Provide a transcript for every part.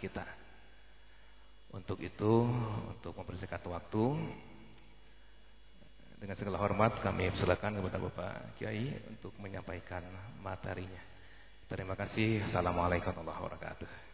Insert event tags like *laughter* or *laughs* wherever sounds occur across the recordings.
kita. Untuk itu, untuk mempersingkat waktu, dengan segala hormat kami persilakan kepada Bapak Kiai untuk menyampaikan materinya. Terima kasih. Assalamualaikum warahmatullahi wabarakatuh.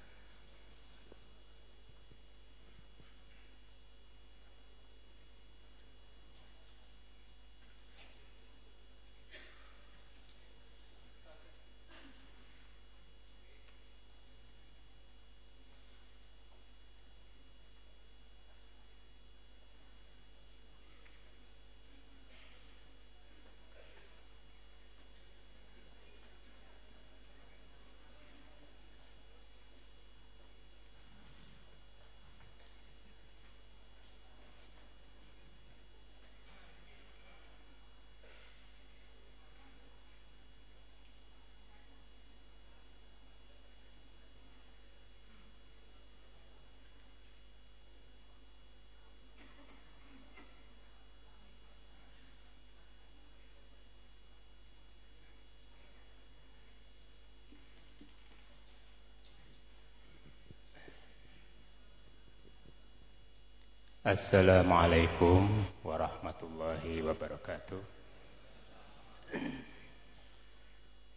السلام عليكم ورحمة الله وبركاته.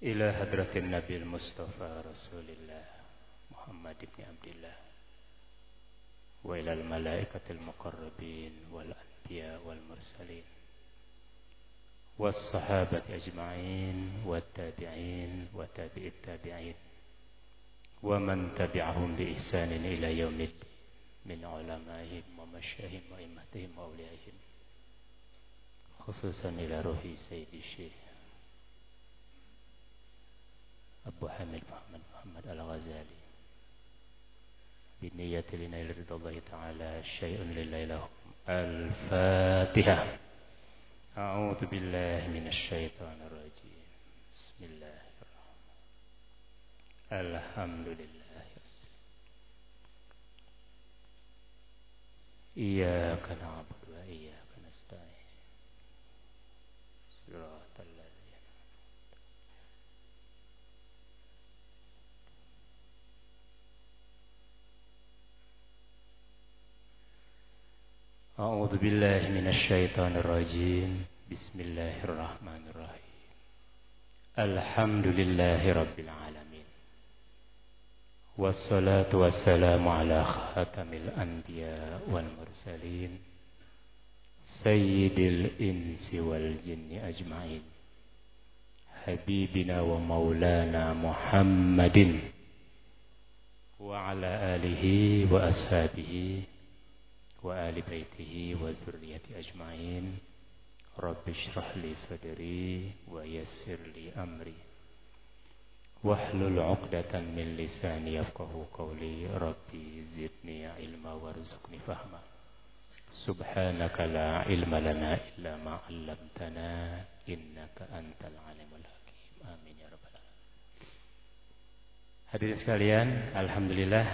إلى حضرة النبي المصطفى رسول الله محمد بن عبد الله وإلى الملائكة المقربين والأنبياء والمرسلين والصحابة أجمعين والتابعين وتابع التابعين ومن تبعهم بإحسان إلى يوم الدين. من علمائهم ومشاهم وإمتهم وأوليائهم خصوصا إلى روح سيد الشيخ أبو حامد محمد محمد الغزالي. بنية لنيل رضا الله تعالى شيء لله لهم الفاتحة. أعوذ بالله من الشيطان الرجيم. بسم الله الرحمن الحمد لله. إياك نعبد وإياك نستعين. صراط الذين أعوذ بالله من الشيطان الرجيم. بسم الله الرحمن الرحيم. الحمد لله رب العالمين. والصلاة والسلام على خاتم الأنبياء والمرسلين سيد الإنس والجن أجمعين. حبيبنا ومولانا محمد وعلى آله وأصحابه وآل بيته وذرية أجمعين. رب اشرح لي صدري ويسر لي أمري. Wahlul uqdatan min لساني yafqahu qawli Rabbi zidni ilma warzuqni fahma. Subhanaka la ilma lana illa ma innaka antal alimul hakim. Amin ya Hadirin sekalian alhamdulillah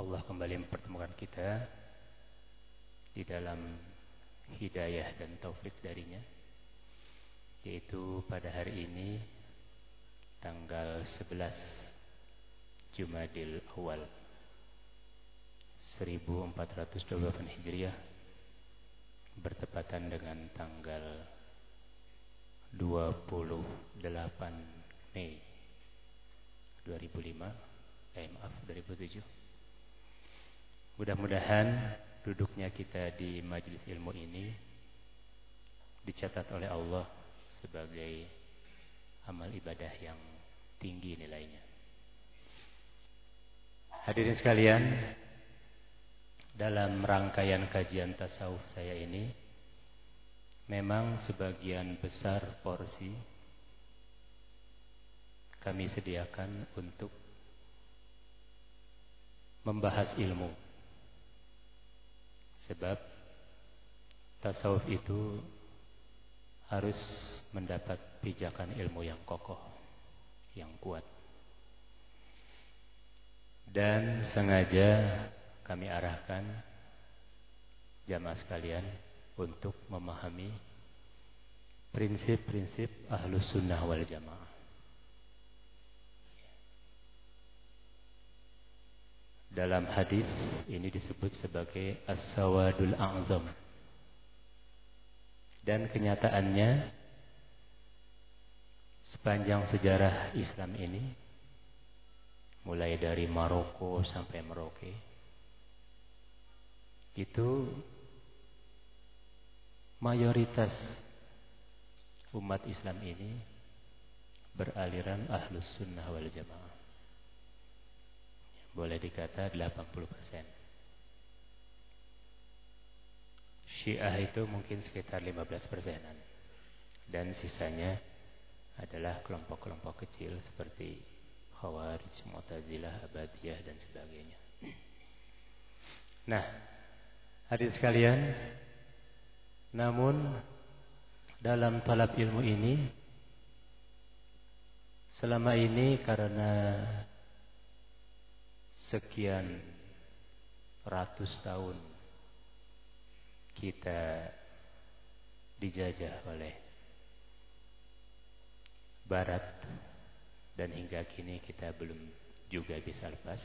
Allah kembali mempertemukan kita di dalam hidayah dan taufik darinya yaitu pada hari ini tanggal 11 Jumadil Awal 1428 Hijriah bertepatan dengan tanggal 28 Mei 2005 eh maaf 2007 mudah-mudahan duduknya kita di majelis ilmu ini dicatat oleh Allah sebagai amal ibadah yang tinggi nilainya. Hadirin sekalian, dalam rangkaian kajian tasawuf saya ini memang sebagian besar porsi kami sediakan untuk membahas ilmu. Sebab tasawuf itu harus mendapat pijakan ilmu yang kokoh yang kuat. Dan sengaja kami arahkan jamaah sekalian untuk memahami prinsip-prinsip ahlus sunnah wal jamaah. dalam hadis ini disebut sebagai as-sawadul a'zam. Dan kenyataannya sepanjang sejarah Islam ini mulai dari Maroko sampai Merauke itu mayoritas umat Islam ini beraliran ahlus sunnah wal jamaah boleh dikata 80 persen. Syiah itu mungkin sekitar 15 persenan. Dan sisanya adalah kelompok-kelompok kecil seperti Khawarij, Mu'tazilah, Abadiyah dan sebagainya. Nah, hadis sekalian, namun dalam talab ilmu ini selama ini karena sekian ratus tahun kita dijajah oleh barat dan hingga kini kita belum juga bisa lepas.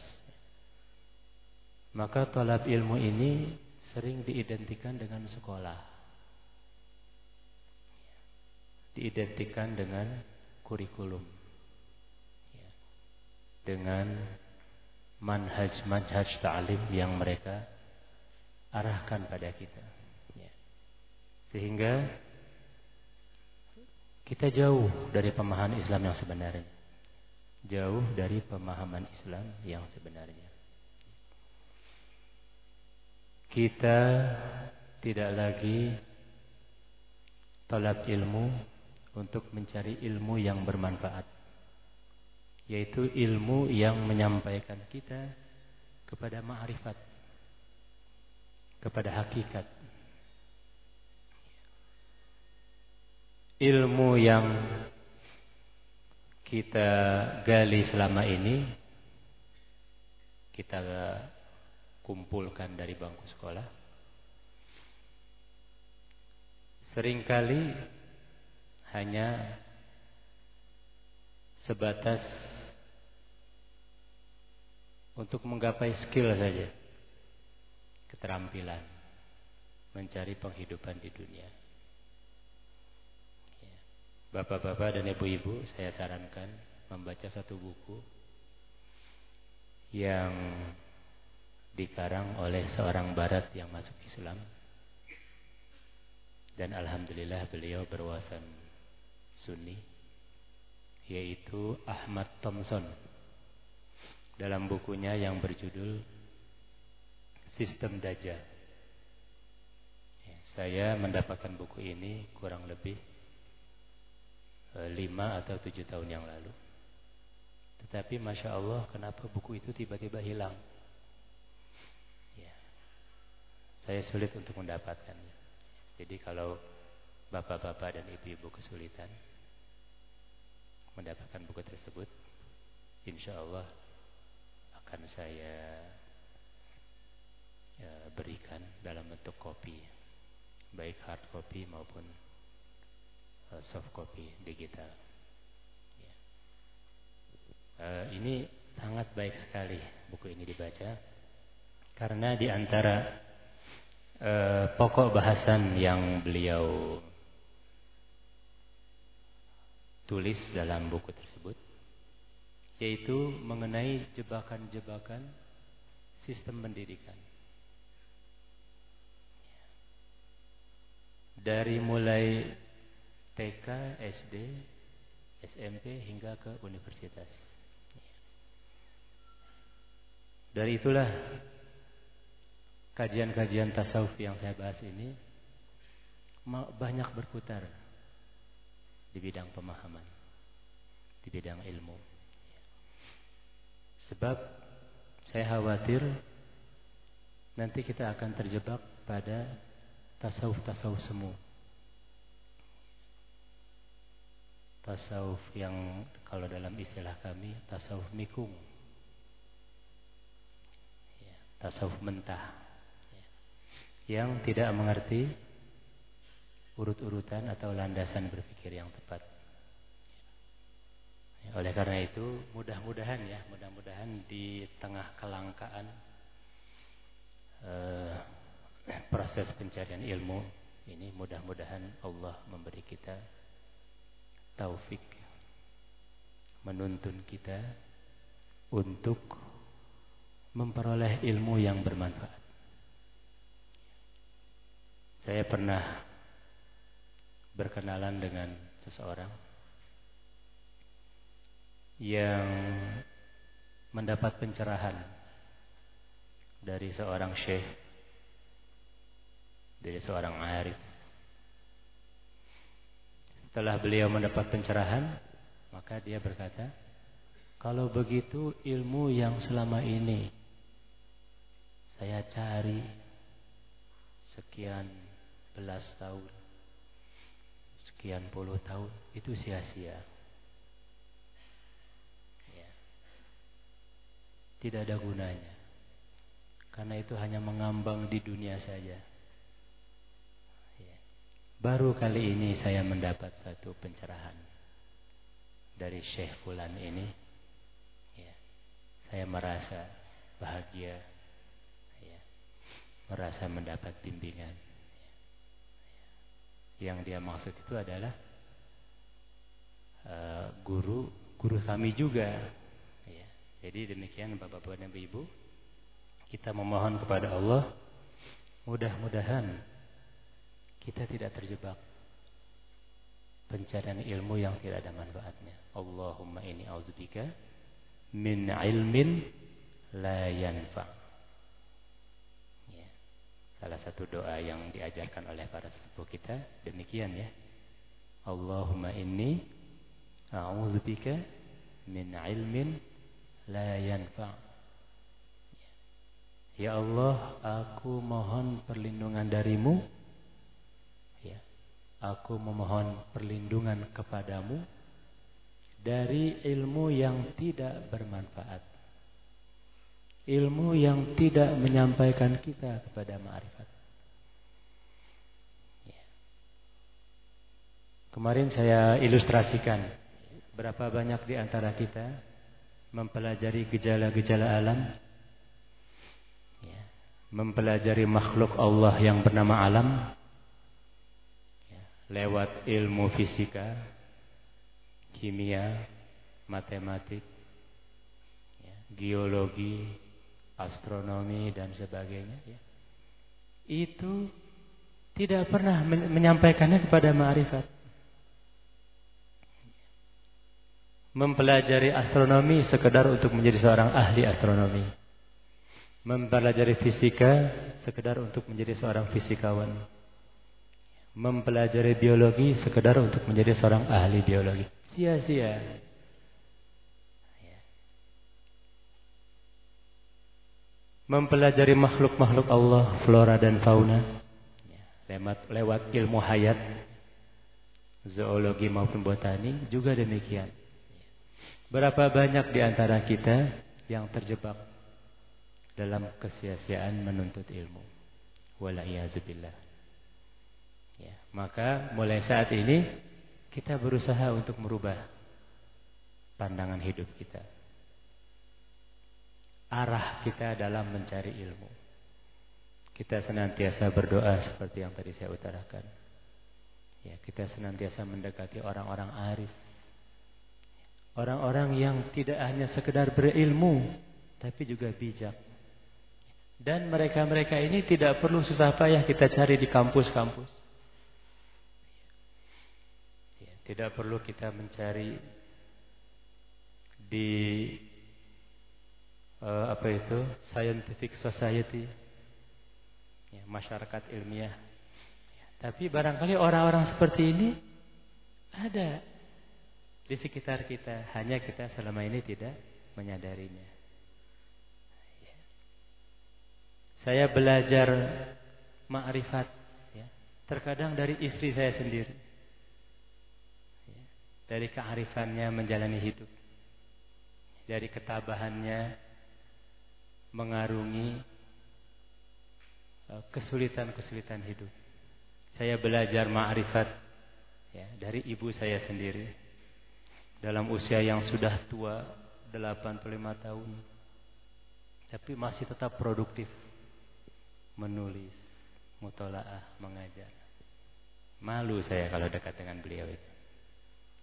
Maka tolab ilmu ini sering diidentikan dengan sekolah. Diidentikan dengan kurikulum. Dengan manhaj-manhaj ta'lim yang mereka arahkan pada kita. Sehingga kita jauh dari pemahaman Islam yang sebenarnya. Jauh dari pemahaman Islam yang sebenarnya. Kita tidak lagi tolak ilmu untuk mencari ilmu yang bermanfaat yaitu ilmu yang menyampaikan kita kepada ma'rifat kepada hakikat ilmu yang kita gali selama ini kita kumpulkan dari bangku sekolah sering kali hanya sebatas untuk menggapai skill saja. Keterampilan. Mencari penghidupan di dunia. Bapak-bapak dan ibu-ibu saya sarankan membaca satu buku yang dikarang oleh seorang barat yang masuk Islam dan alhamdulillah beliau berwawasan sunni yaitu Ahmad Thompson dalam bukunya yang berjudul Sistem Dajjal. Ya, saya mendapatkan buku ini kurang lebih lima atau tujuh tahun yang lalu. Tetapi masya Allah, kenapa buku itu tiba-tiba hilang? Ya, saya sulit untuk mendapatkannya. Jadi kalau bapak-bapak dan ibu-ibu kesulitan mendapatkan buku tersebut, insya Allah akan saya ya, berikan dalam bentuk kopi baik hard copy maupun uh, soft copy digital uh, ini sangat baik sekali buku ini dibaca karena di antara uh, pokok bahasan yang beliau tulis dalam buku tersebut yaitu mengenai jebakan-jebakan sistem pendidikan. Dari mulai TK, SD, SMP hingga ke universitas. Dari itulah kajian-kajian tasawuf yang saya bahas ini banyak berputar di bidang pemahaman, di bidang ilmu. Sebab saya khawatir nanti kita akan terjebak pada tasawuf-tasawuf semu. Tasawuf yang kalau dalam istilah kami tasawuf mikung. Ya, tasawuf mentah. Ya. Yang tidak mengerti urut-urutan atau landasan berpikir yang tepat. Oleh karena itu, mudah-mudahan ya, mudah-mudahan di tengah kelangkaan uh, proses pencarian ilmu ini mudah-mudahan Allah memberi kita taufik menuntun kita untuk memperoleh ilmu yang bermanfaat. Saya pernah berkenalan dengan seseorang yang mendapat pencerahan dari seorang syekh dari seorang arif setelah beliau mendapat pencerahan maka dia berkata kalau begitu ilmu yang selama ini saya cari sekian belas tahun sekian puluh tahun itu sia-sia tidak ada gunanya. Karena itu hanya mengambang di dunia saja. Ya. Baru kali ini saya mendapat satu pencerahan dari Syekh Fulan ini. Ya. Saya merasa bahagia. Ya. Merasa mendapat bimbingan. Ya. Yang dia maksud itu adalah uh, guru guru kami juga jadi demikian Bapak-bapak dan Ibu, kita memohon kepada Allah mudah-mudahan kita tidak terjebak pencarian ilmu yang tidak ada manfaatnya. Allahumma ini auzubika min ilmin la yanfa. Ya. Salah satu doa yang diajarkan oleh para sepuh kita demikian ya. Allahumma inni a'udzubika min ilmin la yanfa. Ya Allah, aku mohon perlindungan darimu. Aku memohon perlindungan kepadamu dari ilmu yang tidak bermanfaat. Ilmu yang tidak menyampaikan kita kepada ma'rifat. Ya. Kemarin saya ilustrasikan berapa banyak di antara kita mempelajari gejala-gejala alam, ya, mempelajari makhluk Allah yang bernama alam, lewat ilmu fisika, kimia, matematik, ya, geologi, astronomi dan sebagainya. Ya. Itu tidak pernah menyampaikannya kepada ma'rifat. Mempelajari astronomi sekedar untuk menjadi seorang ahli astronomi. Mempelajari fisika sekedar untuk menjadi seorang fisikawan. Mempelajari biologi sekedar untuk menjadi seorang ahli biologi. Sia-sia. Mempelajari makhluk-makhluk Allah, flora dan fauna. Lewat, lewat ilmu hayat, zoologi maupun botani juga demikian. Berapa banyak di antara kita yang terjebak dalam kesia-siaan menuntut ilmu. Walaiyazubillah. Ya, maka mulai saat ini kita berusaha untuk merubah pandangan hidup kita. Arah kita dalam mencari ilmu. Kita senantiasa berdoa seperti yang tadi saya utarakan. Ya, kita senantiasa mendekati orang-orang arif Orang-orang yang tidak hanya sekedar berilmu Tapi juga bijak Dan mereka-mereka ini tidak perlu susah payah kita cari di kampus-kampus ya, Tidak perlu kita mencari Di uh, Apa itu? Scientific Society. Ya, Masyarakat ilmiah. Ya, Tapi barangkali orang-orang seperti ini Ada di sekitar kita, hanya kita selama ini tidak menyadarinya. Ya. Saya belajar makrifat, ya, terkadang dari istri saya sendiri, dari kearifannya menjalani hidup, dari ketabahannya mengarungi e, kesulitan-kesulitan hidup. Saya belajar makrifat ya, dari ibu saya sendiri dalam usia yang sudah tua 85 tahun tapi masih tetap produktif menulis, mutolaah, mengajar. Malu saya kalau dekat dengan beliau itu.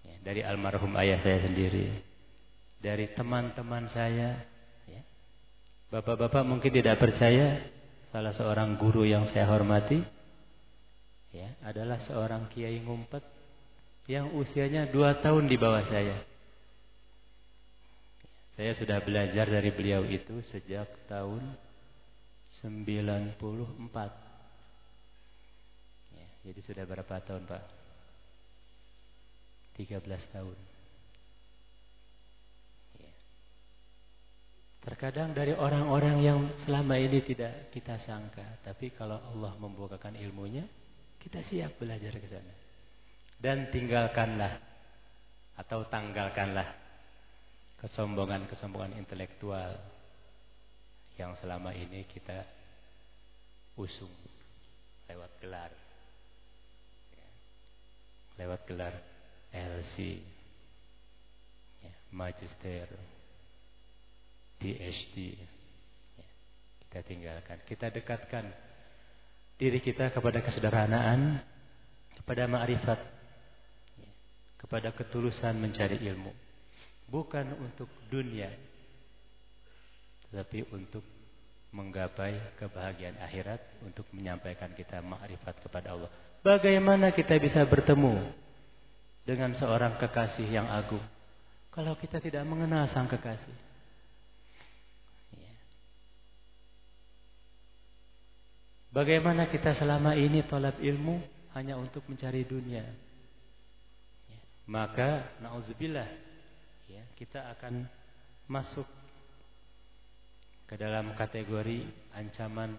Ya, dari almarhum ayah saya sendiri, dari teman-teman saya, ya. bapak-bapak mungkin tidak percaya, salah seorang guru yang saya hormati, ya, adalah seorang kiai ngumpet yang usianya dua tahun di bawah saya. Saya sudah belajar dari beliau itu sejak tahun 94. Ya, jadi sudah berapa tahun Pak? 13 tahun. Ya. Terkadang dari orang-orang yang selama ini tidak kita sangka, tapi kalau Allah membukakan ilmunya, kita siap belajar ke sana. Dan tinggalkanlah atau tanggalkanlah kesombongan-kesombongan intelektual yang selama ini kita usung lewat gelar ya. lewat gelar LC ya, Magister PhD ya, kita tinggalkan. Kita dekatkan diri kita kepada kesederhanaan kepada ma'rifat ya, kepada ketulusan mencari ilmu. Bukan untuk dunia tetapi untuk menggapai kebahagiaan akhirat untuk menyampaikan kita makrifat kepada Allah. Bagaimana kita bisa bertemu dengan seorang kekasih yang agung kalau kita tidak mengenal sang kekasih? Ya. Bagaimana kita selama ini tolak ilmu hanya untuk mencari dunia? Ya. Maka, na'udzubillah, ya, kita akan masuk ke dalam kategori ancaman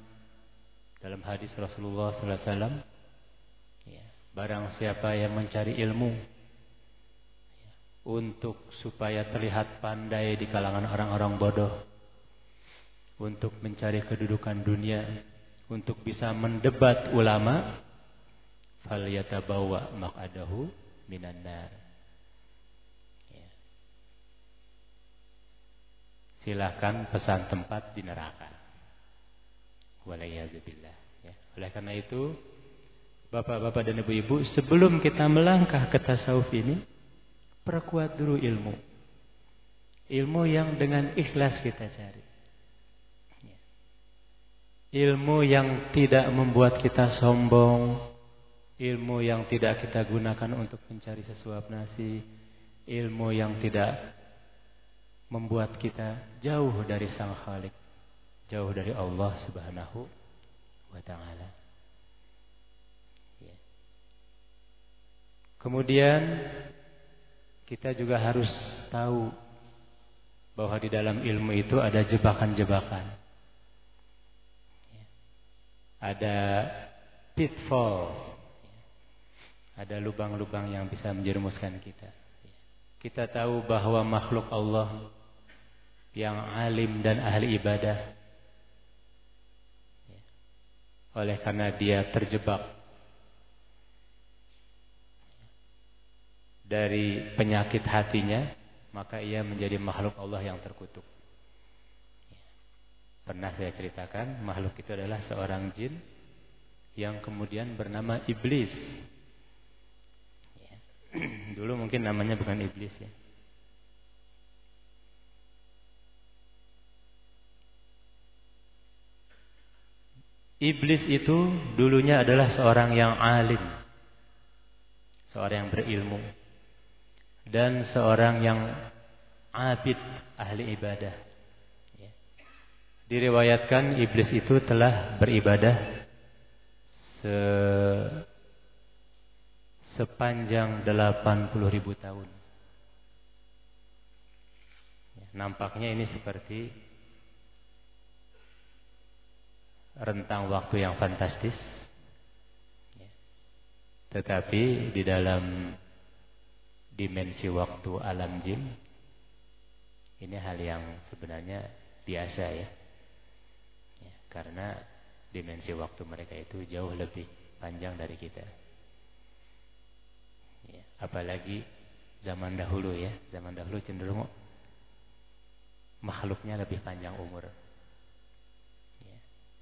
dalam hadis Rasulullah sallallahu alaihi wasallam ya, barang siapa yang mencari ilmu untuk supaya terlihat pandai di kalangan orang-orang bodoh untuk mencari kedudukan dunia untuk bisa mendebat ulama falyatabawa maq'adahu minan nar silahkan pesan tempat di neraka. Walayazubillah. Ya. Oleh karena itu, bapak-bapak dan ibu-ibu, sebelum kita melangkah ke tasawuf ini, perkuat dulu ilmu. Ilmu yang dengan ikhlas kita cari. Ilmu yang tidak membuat kita sombong, ilmu yang tidak kita gunakan untuk mencari sesuap nasi, ilmu yang tidak membuat kita jauh dari Sang Khalik, jauh dari Allah Subhanahu wa taala. Ya. Kemudian kita juga harus tahu bahwa di dalam ilmu itu ada jebakan-jebakan. Ada pitfalls. Ada lubang-lubang yang bisa menjerumuskan kita. Kita tahu bahwa makhluk Allah yang alim dan ahli ibadah. Oleh karena dia terjebak dari penyakit hatinya, maka ia menjadi makhluk Allah yang terkutuk. Pernah saya ceritakan, makhluk itu adalah seorang jin yang kemudian bernama iblis. *clears throat* Dulu mungkin namanya bukan iblis ya. Iblis itu dulunya adalah seorang yang alim. Seorang yang berilmu. Dan seorang yang abid ahli ibadah. Ya. Diriwayatkan iblis itu telah beribadah se sepanjang 80 ribu tahun. Ya, nampaknya ini seperti rentang waktu yang fantastis. Ya. Tetapi di dalam dimensi waktu alam jin ini hal yang sebenarnya biasa ya. ya karena dimensi waktu mereka itu jauh lebih panjang dari kita. Ya, apalagi zaman dahulu ya, zaman dahulu cenderung makhluknya lebih panjang umur. Ya.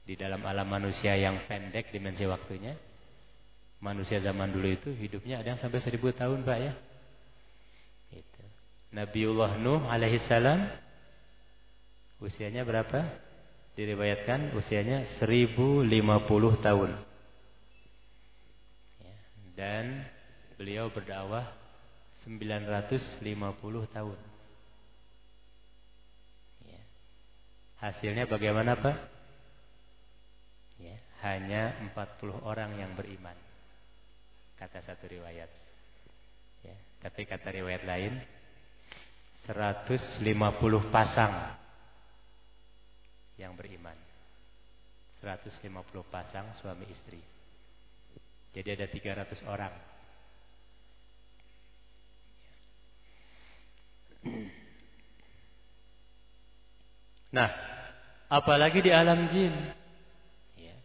Di dalam alam manusia yang pendek dimensi waktunya, manusia zaman dulu itu hidupnya ada yang sampai seribu tahun pak ya. Nabiullah Nuh alaihissalam usianya berapa? Diriwayatkan usianya 1050 tahun. Ya. Dan beliau berdakwah 950 tahun. Ya. Hasilnya bagaimana Pak? Ya, hanya 40 orang yang beriman. Kata satu riwayat. Ya, tapi kata riwayat lain 150 pasang yang beriman. 150 pasang suami istri. Jadi ada 300 orang Nah, apalagi di alam jin. Ya.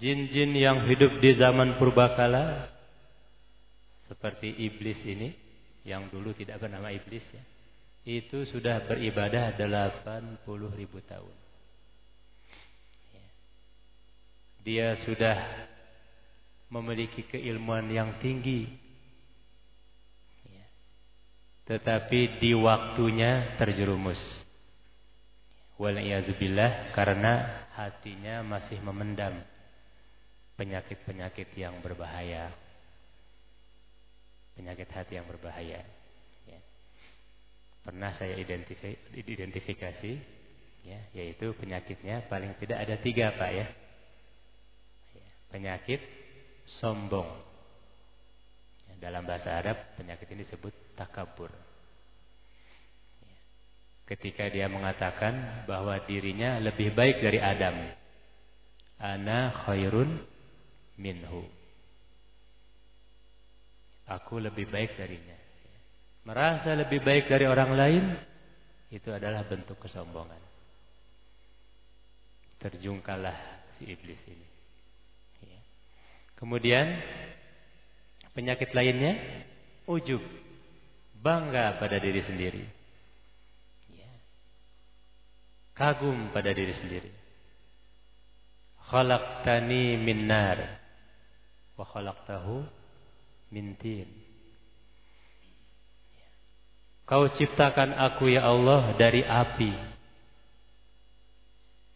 Jin-jin yang hidup di zaman purbakala seperti iblis ini yang dulu tidak bernama iblis ya. Itu sudah beribadah 80 ribu tahun. Ya. Dia sudah memiliki keilmuan yang tinggi tetapi di waktunya terjerumus. Waliyazubillah karena hatinya masih memendam penyakit-penyakit yang berbahaya. Penyakit hati yang berbahaya. Ya. Pernah saya identifikasi, ya, yaitu penyakitnya paling tidak ada tiga pak ya. ya penyakit sombong. Dalam bahasa Arab penyakit ini disebut takabur. Ketika dia mengatakan bahwa dirinya lebih baik dari Adam. Ana khairun minhu. Aku lebih baik darinya. Merasa lebih baik dari orang lain itu adalah bentuk kesombongan. Terjungkalah si iblis ini. Kemudian Penyakit lainnya ujub, bangga pada diri sendiri. Ya. Kagum pada diri sendiri. Khalaqtani min nar wa khalaqtahu min tin. Ya. Kau ciptakan aku ya Allah dari api.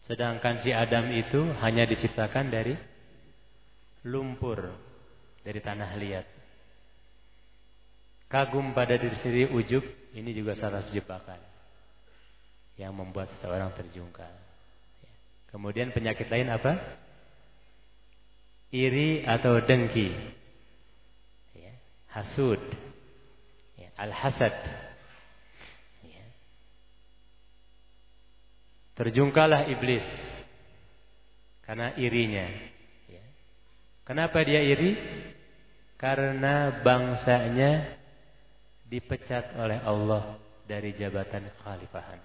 Sedangkan si Adam itu hanya diciptakan dari lumpur dari tanah liat. Kagum pada diri sendiri ujub, ini juga salah sejebakan yang membuat seseorang terjungkal. Kemudian penyakit lain apa? Iri atau dengki. Hasud. Ya. Al-hasad. Ya. Terjungkalah iblis karena irinya. Ya. Kenapa dia iri? Karena bangsanya dipecat oleh Allah dari jabatan kekhalifahan.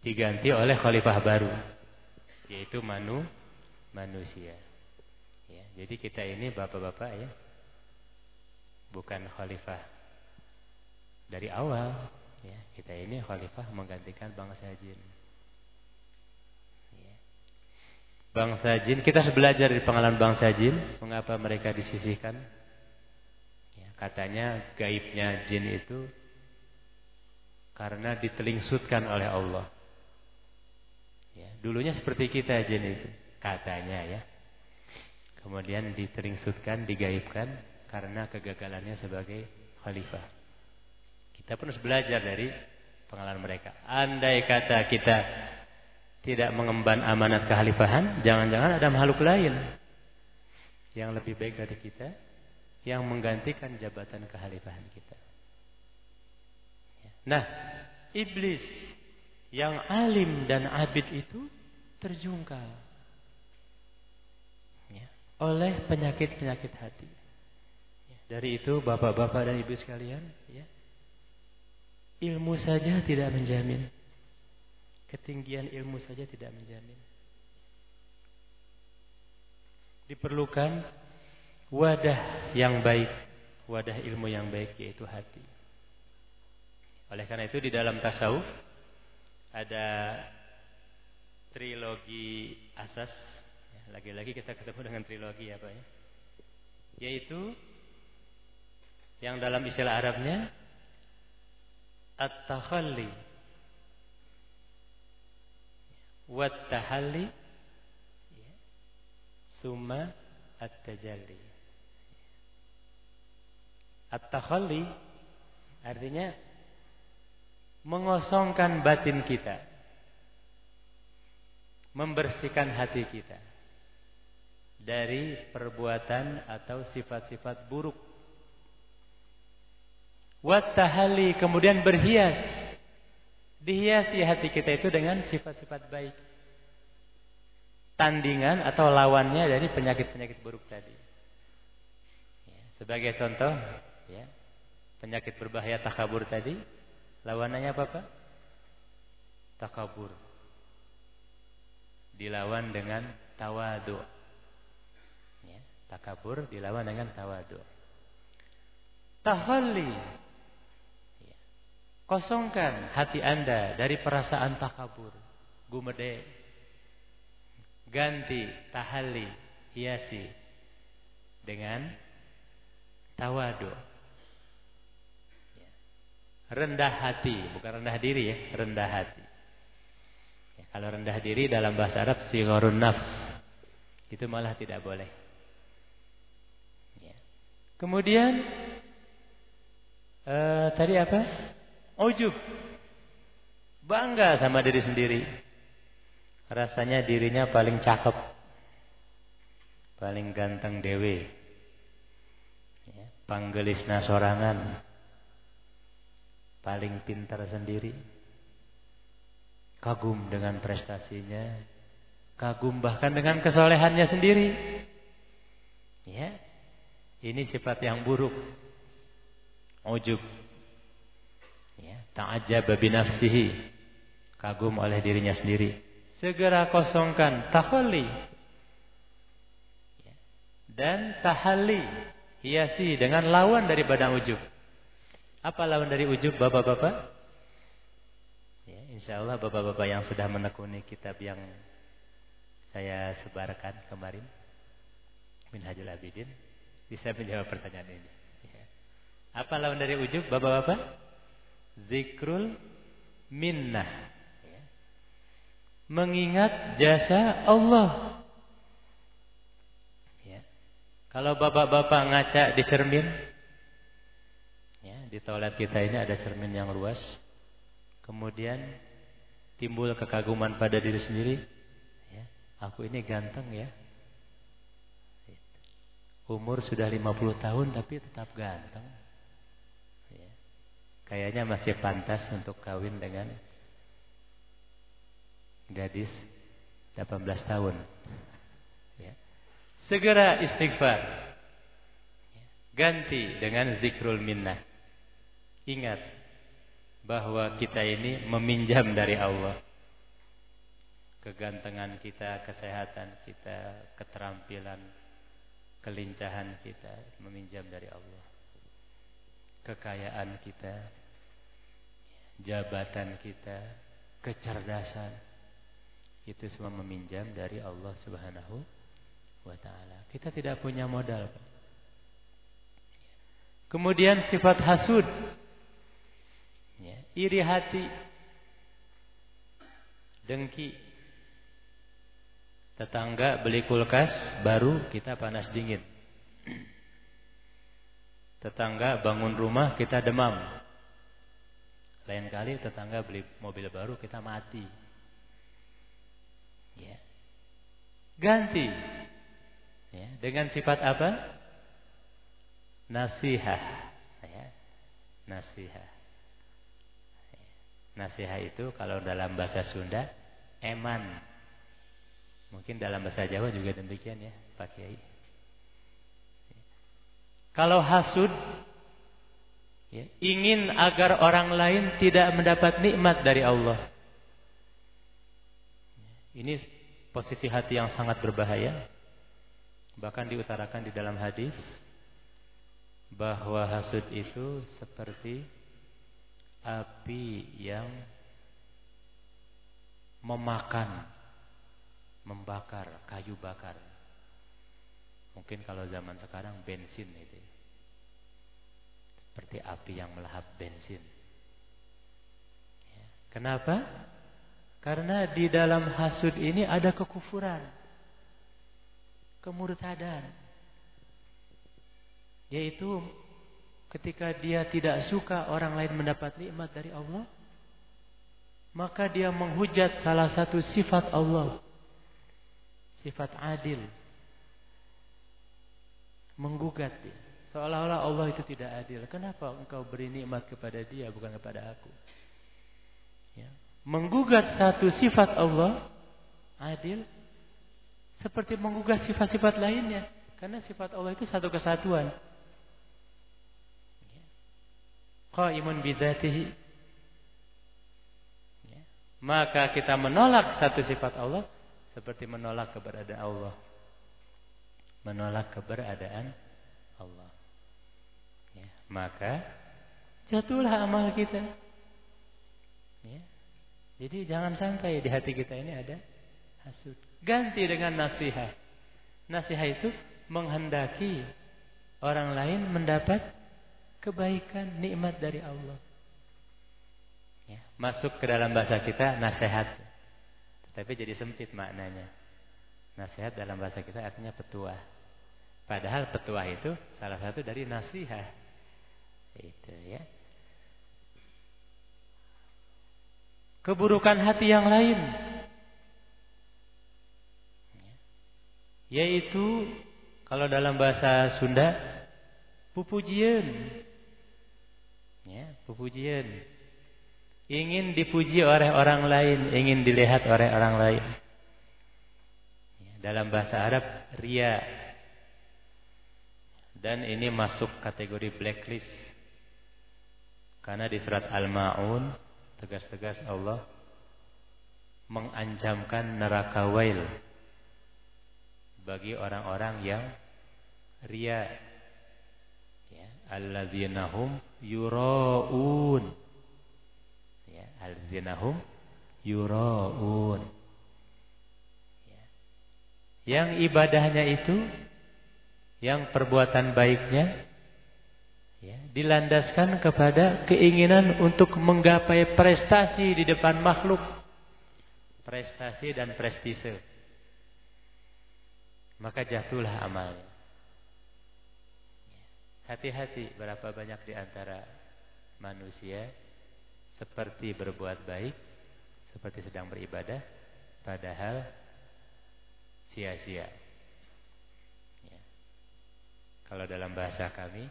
Diganti oleh khalifah baru, yaitu manu manusia. Ya, jadi kita ini bapak-bapak ya, bukan khalifah dari awal. Ya, kita ini khalifah menggantikan bangsa jin. bangsa jin. Kita harus belajar dari pengalaman bangsa jin. Mengapa mereka disisihkan? Ya, katanya gaibnya jin itu karena ditelingsutkan oleh Allah. Ya, dulunya seperti kita jin itu, katanya ya. Kemudian ditelingsutkan, digaibkan karena kegagalannya sebagai khalifah. Kita pun harus belajar dari pengalaman mereka. Andai kata kita tidak mengemban amanat kehalifahan, jangan-jangan ada makhluk lain yang lebih baik dari kita yang menggantikan jabatan kehalifahan kita. Nah, iblis yang alim dan abid itu terjungkal ya, oleh penyakit-penyakit hati. Ya, dari itu bapak-bapak dan ibu sekalian, ya, ilmu saja tidak menjamin Ketinggian ilmu saja tidak menjamin. diperlukan wadah yang baik, wadah ilmu yang baik yaitu hati. Oleh karena itu di dalam tasawuf ada trilogi asas. Ya, lagi-lagi kita ketemu dengan trilogi apa ya? Yaitu yang dalam istilah Arabnya at-takhalli wat-tahalli ya, summa at-tajalli. At-takhalli artinya mengosongkan batin kita. Membersihkan hati kita dari perbuatan atau sifat-sifat buruk. Wat tahali kemudian berhias. Dihiasi hati kita itu dengan sifat-sifat baik. Tandingan atau lawannya dari penyakit-penyakit buruk tadi. Ya, sebagai contoh, ya, penyakit berbahaya takabur tadi, lawanannya apa Pak? Takabur. Dilawan dengan tawadu. Ya, takabur dilawan dengan tawadu. Tahalli Kosongkan hati anda dari perasaan takabur, gumede. Ganti tahali, hiasi dengan tawadu. Rendah hati, bukan rendah diri ya, rendah hati. Ya, kalau rendah diri dalam bahasa Arab sigharun nafs. Itu malah tidak boleh. Ya. Kemudian uh, tadi apa? Ujub. Bangga sama diri sendiri. Rasanya dirinya paling cakep. Paling ganteng dewe. Ya, panggelisna sorangan. Paling pintar sendiri. Kagum dengan prestasinya. Kagum bahkan dengan kesolehannya sendiri. Ya. Ini sifat yang buruk. Ujub ya, ta'ajjaba binafsihi kagum oleh dirinya sendiri segera kosongkan tahalli ya, dan tahalli hiasi dengan lawan daripada ujub apa lawan dari ujub bapak-bapak ya, insya Allah bapak-bapak yang sudah menekuni kitab yang saya sebarkan kemarin Minhajul Abidin bisa menjawab pertanyaan ini ya. apa lawan dari ujub bapak-bapak zikrul minnah. Ya. Mengingat jasa Allah. Ya. Kalau bapak-bapak ngaca di cermin, di toilet kita ini ada cermin yang luas. Kemudian timbul kekaguman pada diri sendiri. Ya, aku ini ganteng ya. Umur sudah 50 tahun tapi tetap ganteng. Kayaknya masih pantas untuk kawin dengan gadis 18 tahun. Ya. Segera istighfar. Ganti dengan zikrul minnah. Ingat bahwa kita ini meminjam dari Allah. Kegantengan kita, kesehatan kita, keterampilan, kelincahan kita meminjam dari Allah. Kekayaan kita jabatan kita, kecerdasan itu semua meminjam dari Allah Subhanahu wa taala. Kita tidak punya modal. Kemudian sifat hasud. Ya, iri hati. Dengki. Tetangga beli kulkas baru kita panas dingin. Tetangga bangun rumah kita demam. Lain kali tetangga beli mobil baru kita mati. Ya. Ganti. Ya, dengan sifat apa? Nasihah. Ya. Nasihah. Nasihah itu kalau dalam bahasa Sunda eman. Mungkin dalam bahasa Jawa juga demikian ya, Pak Kiai. Kalau hasud Ya, ingin agar orang lain tidak mendapat nikmat dari Allah. Ini posisi hati yang sangat berbahaya. Bahkan diutarakan di dalam hadis bahwa hasud itu seperti api yang memakan, membakar kayu bakar. Mungkin kalau zaman sekarang bensin itu. Seperti api yang melahap bensin. Ya. Kenapa? Karena di dalam hasud ini ada kekufuran. Kemurtadan. Yaitu ketika dia tidak suka orang lain mendapat nikmat dari Allah, maka dia menghujat salah satu sifat Allah. Sifat adil. Menggugat dia. Seolah-olah Allah itu tidak adil. Kenapa engkau beri nikmat kepada dia bukan kepada aku? Ya. Menggugat satu sifat Allah adil seperti menggugat sifat-sifat lainnya. Karena sifat Allah itu satu kesatuan. Qaimun bidzatihi ya. maka kita menolak satu sifat Allah seperti menolak keberadaan Allah menolak keberadaan Allah ya. maka jatuhlah amal kita ya. jadi jangan sampai di hati kita ini ada hasud ganti dengan nasihat nasihat itu menghendaki orang lain mendapat kebaikan, nikmat dari Allah. Ya, masuk ke dalam bahasa kita nasihat. Tapi jadi sempit maknanya. Nasihat dalam bahasa kita artinya petuah. Padahal petuah itu salah satu dari nasihat. Itu ya. Keburukan hati yang lain. Ya. Yaitu kalau dalam bahasa Sunda pupujian Pujian. Ingin dipuji oleh orang lain, ingin dilihat oleh orang lain. Ya, dalam bahasa Arab ria. Dan ini masuk kategori blacklist. Karena di surat Al-Maun tegas-tegas Allah mengancamkan neraka wail bagi orang-orang yang ria alladzina hum yuraun. Ya alladzina hum yuraun. Ya. yang ibadahnya itu yang perbuatan baiknya ya, dilandaskan kepada keinginan untuk menggapai prestasi di depan makhluk. Prestasi dan prestise. Maka jatuhlah amalnya Hati-hati berapa banyak di antara manusia seperti berbuat baik, seperti sedang beribadah, padahal sia-sia. Ya. Kalau dalam bahasa kami,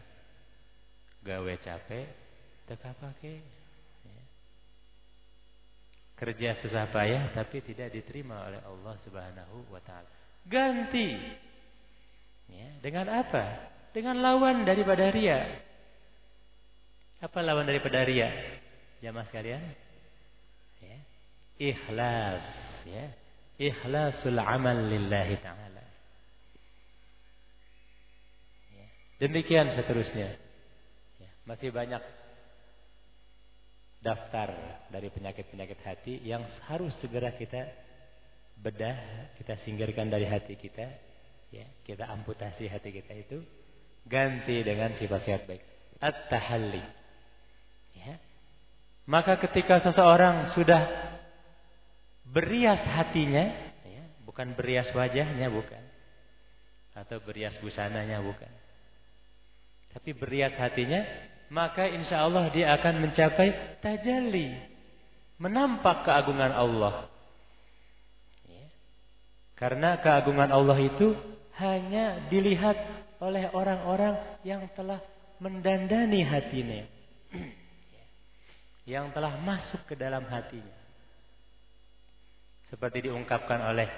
gawe capek, teka pakai. Ya. Kerja susah payah tapi tidak diterima oleh Allah Subhanahu wa taala. Ganti. Ya, dengan apa? Dengan lawan daripada ria. Apa lawan daripada ria? Jamaah sekalian? Ya. Ikhlas, ya. Ikhlasul amal lillahi taala. Ya. Demikian seterusnya. Ya. Masih banyak daftar dari penyakit-penyakit hati yang harus segera kita bedah, kita singkirkan dari hati kita, ya, kita amputasi hati kita itu ganti dengan sifat-sifat baik. At-tahalli. Ya. Maka ketika seseorang sudah berias hatinya, ya, bukan berias wajahnya, bukan. Atau berias busananya, bukan. Tapi berias hatinya, maka insya Allah dia akan mencapai tajalli. Menampak keagungan Allah. Ya. Karena keagungan Allah itu hanya dilihat oleh orang-orang yang telah mendandani hatinya. *clears throat* yang telah masuk ke dalam hatinya. Seperti diungkapkan oleh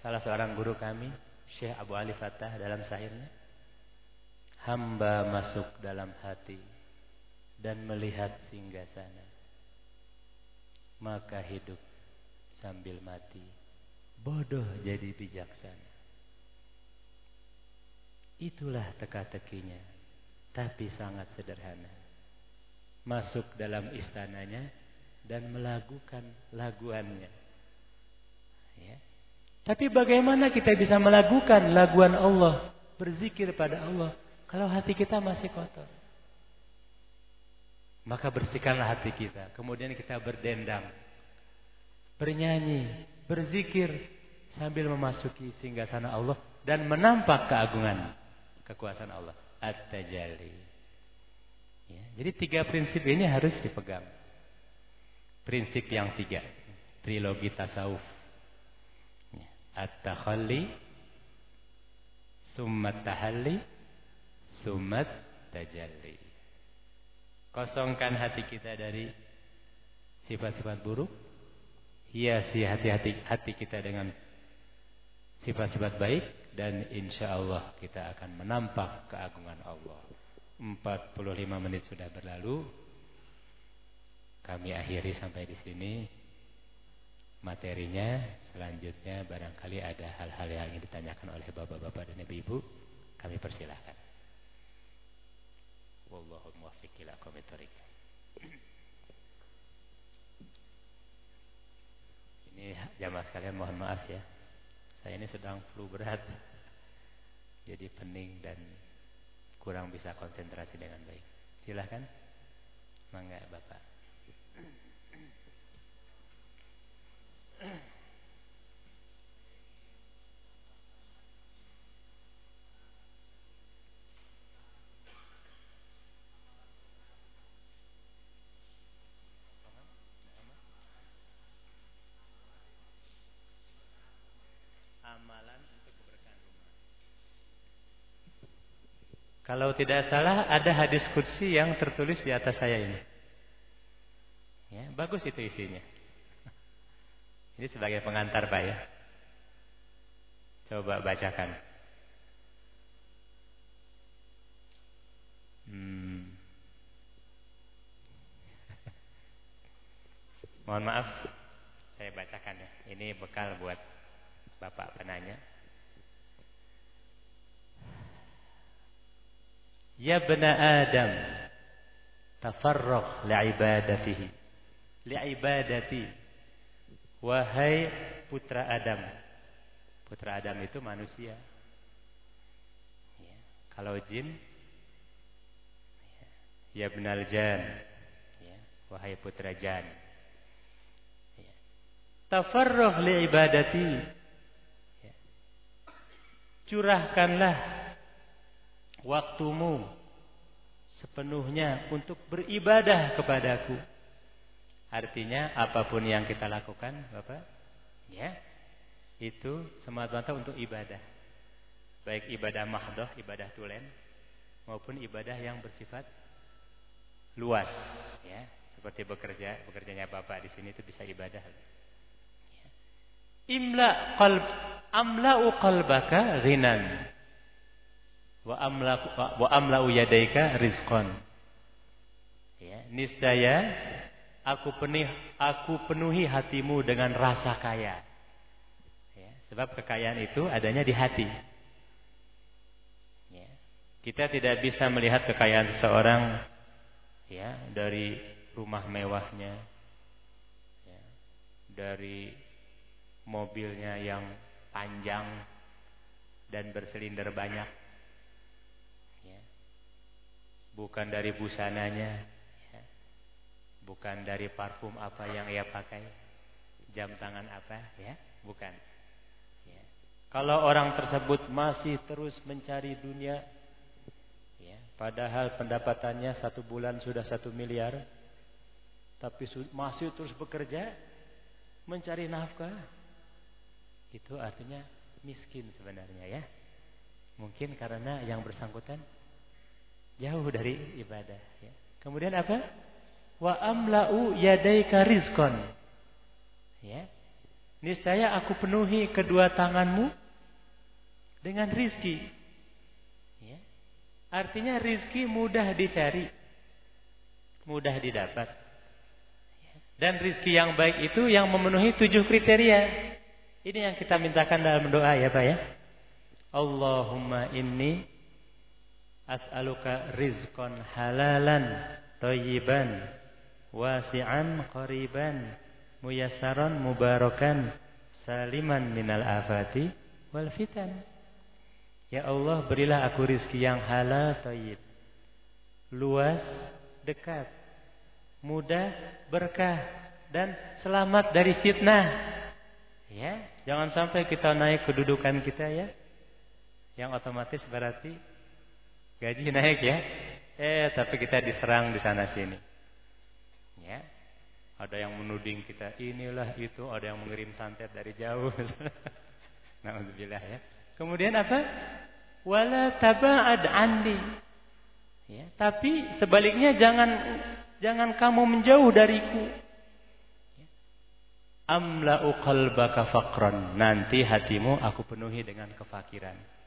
salah seorang guru kami, Syekh Abu Ali Fatah dalam syairnya. Hamba masuk dalam hati dan melihat singgah sana. Maka hidup sambil mati. Bodoh jadi bijaksana. Itulah teka-tekinya. Tapi sangat sederhana. Masuk dalam istananya dan melakukan laguannya. Ya. Tapi bagaimana kita bisa melakukan laguan Allah, berzikir pada Allah, kalau hati kita masih kotor? Maka bersihkanlah hati kita. Kemudian kita berdendang, bernyanyi, berzikir sambil memasuki singgah sana Allah dan menampak keagungan kekuasaan Allah. At-tajalli. Ya, jadi tiga prinsip ini harus dipegang. Prinsip yang tiga, trilogi tasawuf. Ya, At-takhalli, summat tahalli, summat tajalli. Kosongkan hati kita dari sifat-sifat buruk. Hiasi hati-hati hati kita dengan sifat-sifat baik dan insya Allah kita akan menampak keagungan Allah. 45 menit sudah berlalu. Kami akhiri sampai di sini. Materinya selanjutnya barangkali ada hal-hal yang ingin ditanyakan oleh bapak-bapak dan ibu-ibu, kami persilahkan. Wallahu muwaffiq ila Ini jamaah sekalian mohon maaf ya. Saya ini sedang flu berat. Jadi pening dan kurang bisa konsentrasi dengan baik. Silahkan. Mangga Bapak. Kalau tidak salah ada hadis kursi yang tertulis di atas saya ini. Ya, bagus itu isinya. *laughs* Ini sebagai pengantar Pak ya. Coba bacakan. Hmm. *laughs* Mohon maaf, saya bacakan ya. Ini bekal buat Bapak penanya. Ya bena Adam Tafarraq li'ibadatihi Li'ibadati Wahai putra Adam Putra Adam itu manusia ya. Kalau jin Ya, ya benal jan ya. Wahai putra jan ya. Tafarraq li'ibadati ya. Curahkanlah waktumu sepenuhnya untuk beribadah kepadaku. Artinya apa pun yang kita lakukan, Bapak, ya, itu semata-mata untuk ibadah. Baik ibadah mahdoh, ibadah tulen, maupun ibadah yang bersifat luas, ya. Seperti bekerja, bekerjanya Bapak di sini itu bisa ibadah. Ya. Imla qalb amla'u qalbaka ghinan wa amla wa amla yadaika rizqan. Ya, niscaya aku penuhi aku penuhi hatimu dengan rasa kaya. Ya, sebab kekayaan itu adanya di hati. Ya, kita tidak bisa melihat kekayaan seseorang ya dari rumah mewahnya, ya, dari mobilnya yang panjang dan bersilinder banyak bukan dari busananya, ya. bukan dari parfum apa yang ia pakai, jam tangan apa, ya, bukan. Ya. Kalau orang tersebut masih terus mencari dunia, ya, padahal pendapatannya satu bulan sudah satu miliar, tapi masih terus bekerja, mencari nafkah, itu artinya miskin sebenarnya ya. Mungkin karena yang bersangkutan Jauh dari ibadah. Ya. Kemudian apa? Wa amla'u yadaika rizqan. Ya. Niscaya aku penuhi kedua tanganmu dengan rizki. Ya. Artinya rizki mudah dicari. Mudah didapat. Ya. Dan rizki yang baik itu yang memenuhi tujuh kriteria. Ini yang kita mintakan dalam doa ya Pak ya. Allahumma inni As'aluka rizqan halalan thayyiban wasi'an qariban muyassaran mubarakan saliman minal afati wal fitan. Ya Allah berilah aku rizki yang halal thayyib. Luas, dekat, mudah, berkah dan selamat dari fitnah. Ya, jangan sampai kita naik kedudukan kita ya. Yang otomatis berarti gaji naik ya. Eh, tapi kita diserang di sana sini. Ya. Ada yang menuding kita inilah itu, ada yang mengirim santet dari jauh. *laughs* Nauzubillah ya. Kemudian apa? Wala taba'ad andi. Ya, tapi sebaliknya jangan jangan kamu menjauh dariku. Ya. Amla'u qalbaka faqran. Nanti hatimu aku penuhi dengan kefakiran.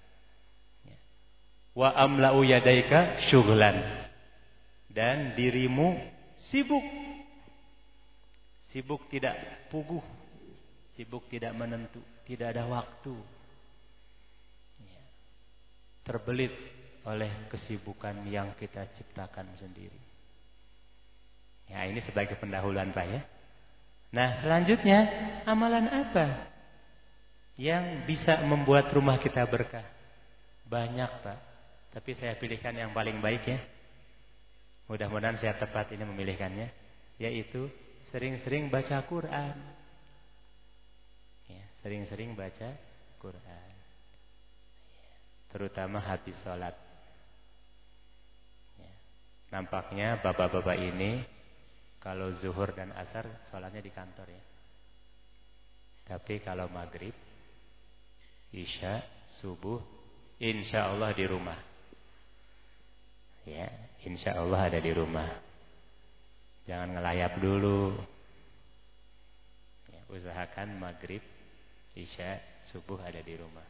Wa amla'u yadaika syughlan. Dan dirimu sibuk. Sibuk tidak puguh. Sibuk tidak menentu. Tidak ada waktu. Ya. Terbelit oleh kesibukan yang kita ciptakan sendiri. Ya ini sebagai pendahuluan Pak ya. Nah selanjutnya amalan apa yang bisa membuat rumah kita berkah? Banyak Pak. Tapi saya pilihkan yang paling baik ya. Mudah-mudahan saya tepat ini memilihkannya. Yaitu sering-sering baca Quran. Ya, sering-sering baca Quran. Ya, terutama habis sholat. Ya, nampaknya bapak-bapak ini kalau zuhur dan asar sholatnya di kantor ya. Tapi kalau maghrib, isya, subuh, insya Allah di rumah. Ya, insya Allah ada di rumah. Jangan ngelayap dulu. Ya, usahakan maghrib, isya, subuh ada di rumah.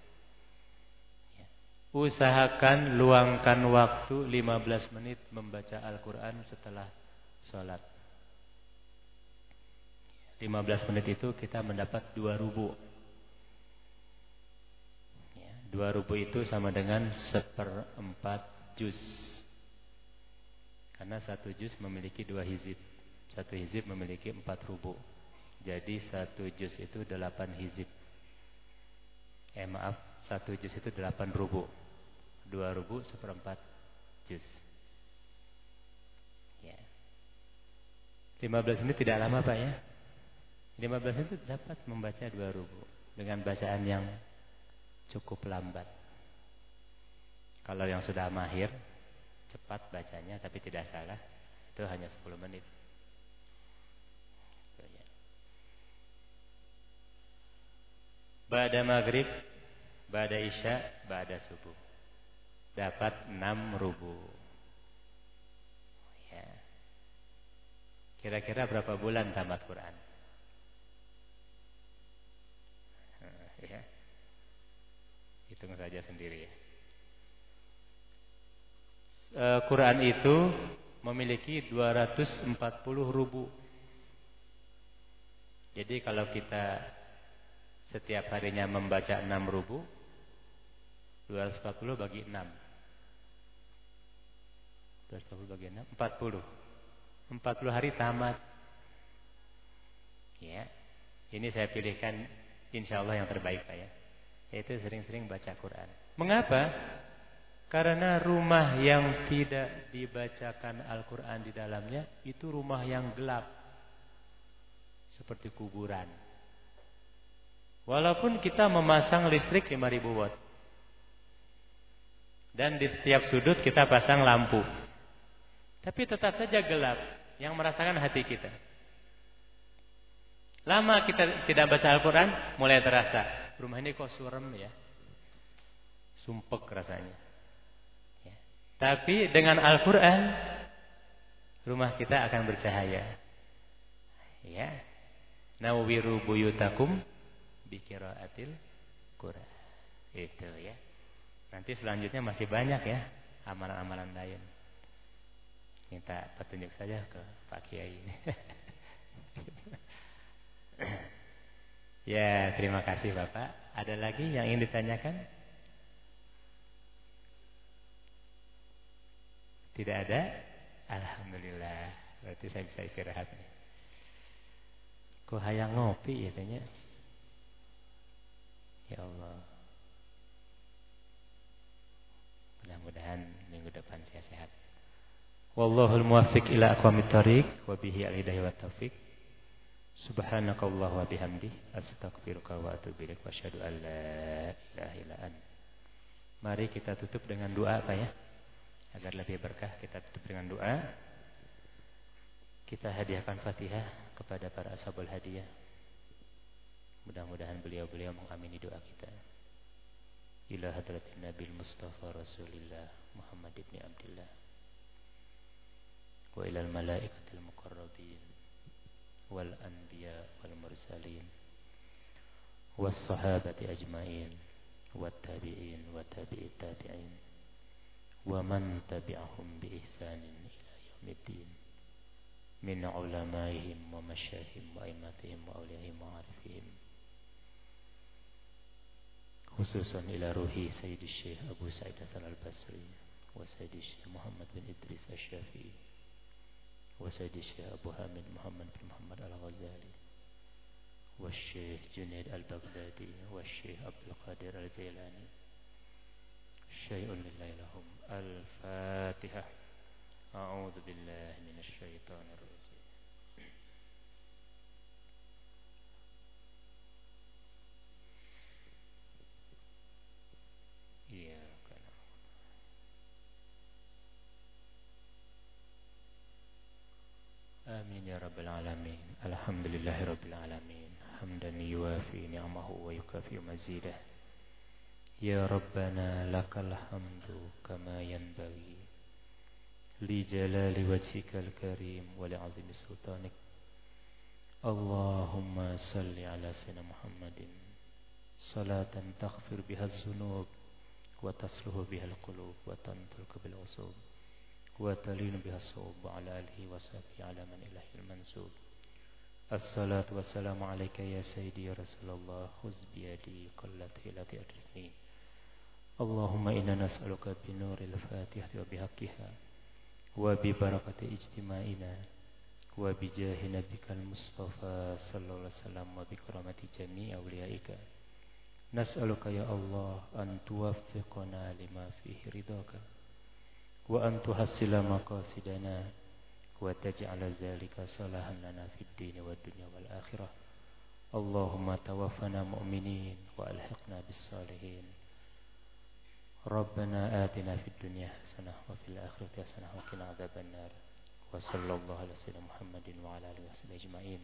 Ya. Usahakan luangkan waktu 15 menit membaca Al-Quran setelah sholat. 15 menit itu kita mendapat dua rubu. Ya, dua rubu itu sama dengan seperempat juz. Karena satu juz memiliki dua hizib. Satu hizib memiliki empat rubu. Jadi satu juz itu delapan hizib. Eh maaf, satu juz itu delapan rubu. Dua rubu seperempat juz. Ya. Lima belas menit tidak lama Pak ya. Lima belas menit dapat membaca dua rubu. Dengan bacaan yang cukup lambat. Kalau yang sudah mahir cepat bacanya tapi tidak salah itu hanya 10 menit ya. Bada maghrib Bada isya Bada subuh Dapat 6 rubu ya. Kira-kira berapa bulan tamat Quran ya. Hitung saja sendiri ya Eh, Quran itu memiliki 240 rubu. Jadi kalau kita setiap harinya membaca 6 rubu, 240 bagi 6. 240 bagi 6, 40. 40 hari tamat. Ya. Ini saya pilihkan insya Allah yang terbaik Pak ya. Yaitu sering-sering baca Quran. Mengapa? Karena rumah yang tidak dibacakan Al-Quran di dalamnya Itu rumah yang gelap. Seperti kuburan. Walaupun kita memasang listrik 5000 watt. Dan di setiap sudut kita pasang lampu. Tapi tetap saja gelap Yang merasakan hati kita. Lama kita tidak baca Al-Quran Mulai terasa. Rumah ini kok surem ya? Sumpek rasanya tapi dengan Al-Quran Rumah kita akan bercahaya. Ya. Nawiru buyutakum Bikiraatil Quran Itu ya. Nanti selanjutnya masih banyak ya Amalan-amalan lain. Minta petunjuk saja ke Pak Kiai *laughs* Ya terima kasih Bapak. Ada lagi yang ingin ditanyakan? Tidak ada? Alhamdulillah. Berarti saya bisa istirahat nih. Hayang ngopi ya tanya? Ya Allah. Mudah-mudahan minggu depan saya sehat. Wallahul muwaffiq ila aqwamit thariq wa bihi al-hidayah wat taufiq. Subhanakallah wa bihamdi astaghfiruka wa atubu ilaik wa asyhadu an la ilaha illa. Mari kita tutup dengan doa apa ya? Agar lebih berkah kita tutup dengan doa. Kita hadiahkan Fatihah kepada para ashabul hadiah. Mudah-mudahan beliau-beliau mengamini doa kita. Ila hadratin Nabi Mustafa Rasulillah Muhammad ibn Abdullah. Wa ilal malaikatil muqarrabin wal anbiya wal mursalin was sahabati ajmain wat tabi'in wa tabi'it tabi'in wa man tabi'ahum bi ihsanin ila yaumiddin min ulamaihim wa masyayihim wa imatihim wa awliyaihim wa arifihim khususan ila ruhi Sayyidi Syekh Abu Sa'id Hasan Al-Basri wa Sayyidi Syekh Muhammad bin Idris Asy-Syafi'i wa Sayyidi Syekh Abu Hamid Muhammad bin Muhammad Al-Ghazali شيء لله لهم. الفاتحة. أعوذ بالله من الشيطان الرجيم. إياك آمين يا رب العالمين. الحمد لله رب العالمين. حمدا يوافي نعمه ويكافئ مزيده. يا ربنا لك الحمد كما ينبغي لجلال وجهك الكريم ولعظيم سلطانك. اللهم صل على سيدنا محمد. صلاة تغفر بها الذنوب وتصلح بها القلوب وتنطلق بالعصوب وتلين بها الصوب وعلى آله وصحبه على من إله المنسوب. الصلاة والسلام عليك يا سيدي رسول الله. خذ بيدي قلت لا أدركني اللهم إنا نسألك بنور الفاتحة وبحقها وببركة اجتماعنا وبجاه نبيك المصطفى صلى الله عليه وسلم وبكرامة جميع أوليائك. نسألك يا الله أن توفقنا لما فيه رضاك وأن تحصل مقاصدنا وتجعل ذلك صلاحا لنا في الدين والدنيا والآخرة. اللهم توفنا مؤمنين وألحقنا بالصالحين. ربنا آتنا في الدنيا حسنة وفي الآخرة حسنة وقنا عذاب النار. وصلى الله على سيدنا محمد وعلى آله وصحبه أجمعين.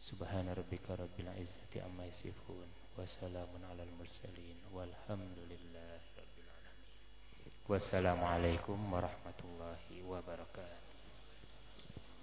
سبحان ربك رب العزة عما يصفون وسلام على المرسلين والحمد لله Wassalamualaikum warahmatullahi wabarakatuh.